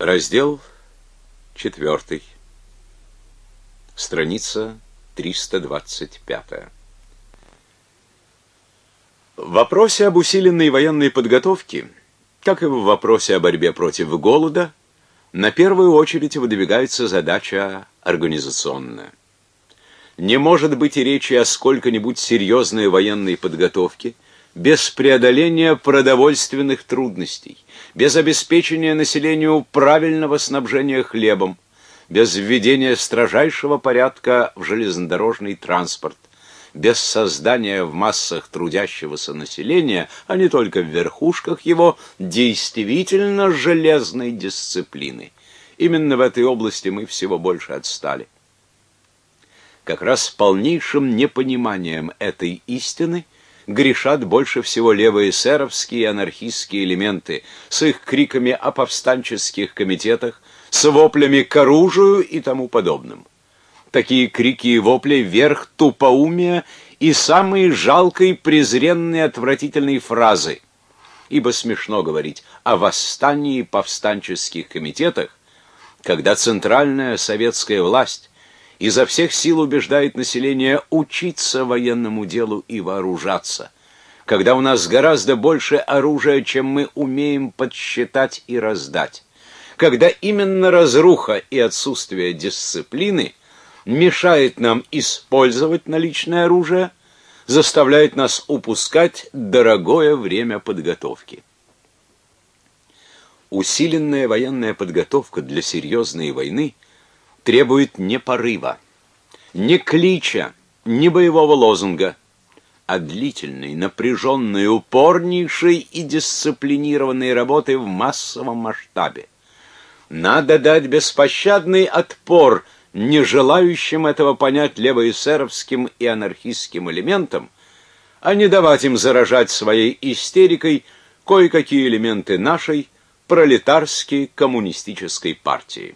Раздел 4. Страница 325. В вопросе об усиленной военной подготовке, как и в вопросе о борьбе против голода, на первую очередь выдвигается задача организационная. Не может быть и речи о сколько-нибудь серьезной военной подготовке без преодоления продовольственных трудностей, без обеспечения населению правильного снабжения хлебом, без введения строжайшего порядка в железнодорожный транспорт, без создания в массах трудящегося населения, а не только в верхушках его, действительно железной дисциплины. Именно в этой области мы всего больше отстали. Как раз с полнейшим непониманием этой истины грешат больше всего левые эсеровские и анархистские элементы с их криками о повстанческих комитетах, с воплями к оружию и тому подобным. Такие крики и вопли верх тупоумия и самые жалкой, презренные, отвратительные фразы. Ибо смешно говорить о восстании повстанческих комитетах, когда центральная советская власть изо всех сил убеждает население учиться военному делу и вооружаться, когда у нас гораздо больше оружия, чем мы умеем подсчитать и раздать, когда именно разруха и отсутствие дисциплины мешает нам использовать наличное оружие, заставляет нас упускать дорогое время подготовки. Усиленная военная подготовка для серьезной войны требует не порыва, не клича, не боевого лозунга, а длительной, напряженной, упорнейшей и дисциплинированной работы в массовом масштабе. Надо дать беспощадный отпор не желающим этого понять левоэсеровским и анархистским элементам, а не давать им заражать своей истерикой кое-какие элементы нашей пролетарской коммунистической партии.